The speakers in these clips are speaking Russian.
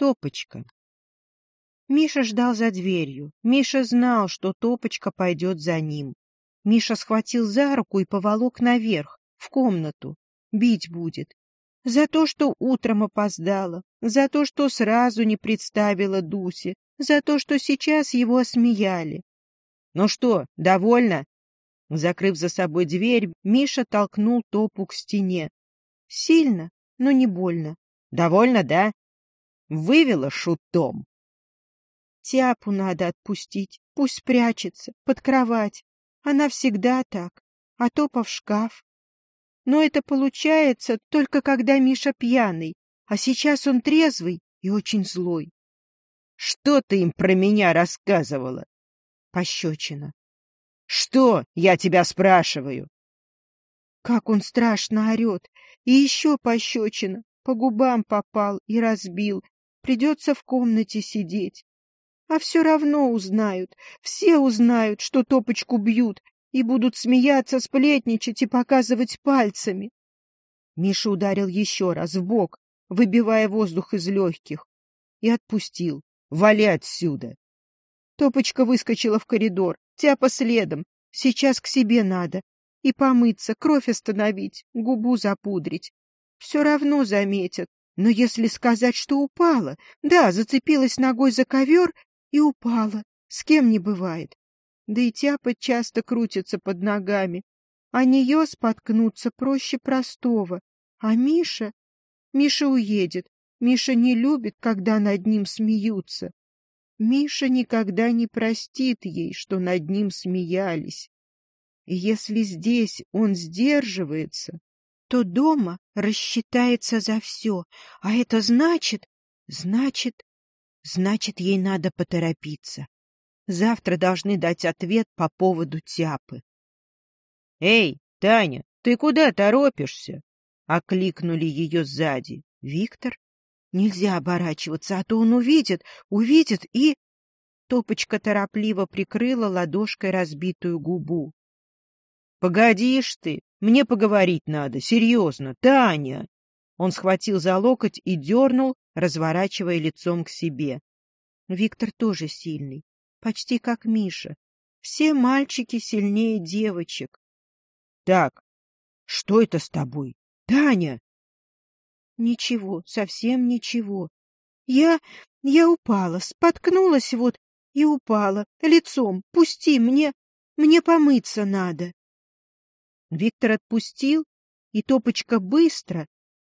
Топочка. Миша ждал за дверью. Миша знал, что Топочка пойдет за ним. Миша схватил за руку и поволок наверх, в комнату. Бить будет. За то, что утром опоздала, за то, что сразу не представила Дусе, за то, что сейчас его осмеяли. — Ну что, довольно? Закрыв за собой дверь, Миша толкнул Топу к стене. Сильно, но не больно. — Довольно, да? Вывела шутом. Тяпу надо отпустить, пусть спрячется, под кровать. Она всегда так, а топа в шкаф. Но это получается только когда Миша пьяный, а сейчас он трезвый и очень злой. — Что ты им про меня рассказывала? Пощечина. — Что, я тебя спрашиваю? Как он страшно орет. И еще пощечина. По губам попал и разбил. Придется в комнате сидеть. А все равно узнают, все узнают, что топочку бьют, и будут смеяться, сплетничать и показывать пальцами. Миша ударил еще раз в бок, выбивая воздух из легких, и отпустил. «Вали отсюда!» Топочка выскочила в коридор, тяпа следом. Сейчас к себе надо. И помыться, кровь остановить, губу запудрить. Все равно заметят. Но если сказать, что упала, да, зацепилась ногой за ковер и упала, с кем не бывает. Да и тяпа часто крутится под ногами, а нее споткнуться проще простого. А Миша? Миша уедет. Миша не любит, когда над ним смеются. Миша никогда не простит ей, что над ним смеялись. И если здесь он сдерживается, то дома рассчитается за все. А это значит... Значит... Значит, ей надо поторопиться. Завтра должны дать ответ по поводу тяпы. — Эй, Таня, ты куда торопишься? — окликнули ее сзади. — Виктор? Нельзя оборачиваться, а то он увидит, увидит и... Топочка торопливо прикрыла ладошкой разбитую губу. — Погодишь ты, мне поговорить надо, серьезно, Таня! Он схватил за локоть и дернул, разворачивая лицом к себе. Виктор тоже сильный почти как Миша. Все мальчики сильнее девочек. — Так, что это с тобой? Таня! — Ничего, совсем ничего. Я... я упала, споткнулась вот и упала. Лицом, пусти, мне... мне помыться надо. Виктор отпустил, и Топочка быстро.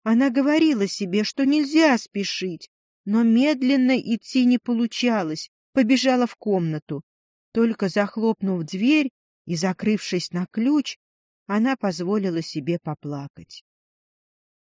Она говорила себе, что нельзя спешить, но медленно идти не получалось, побежала в комнату. Только захлопнув дверь и закрывшись на ключ, она позволила себе поплакать.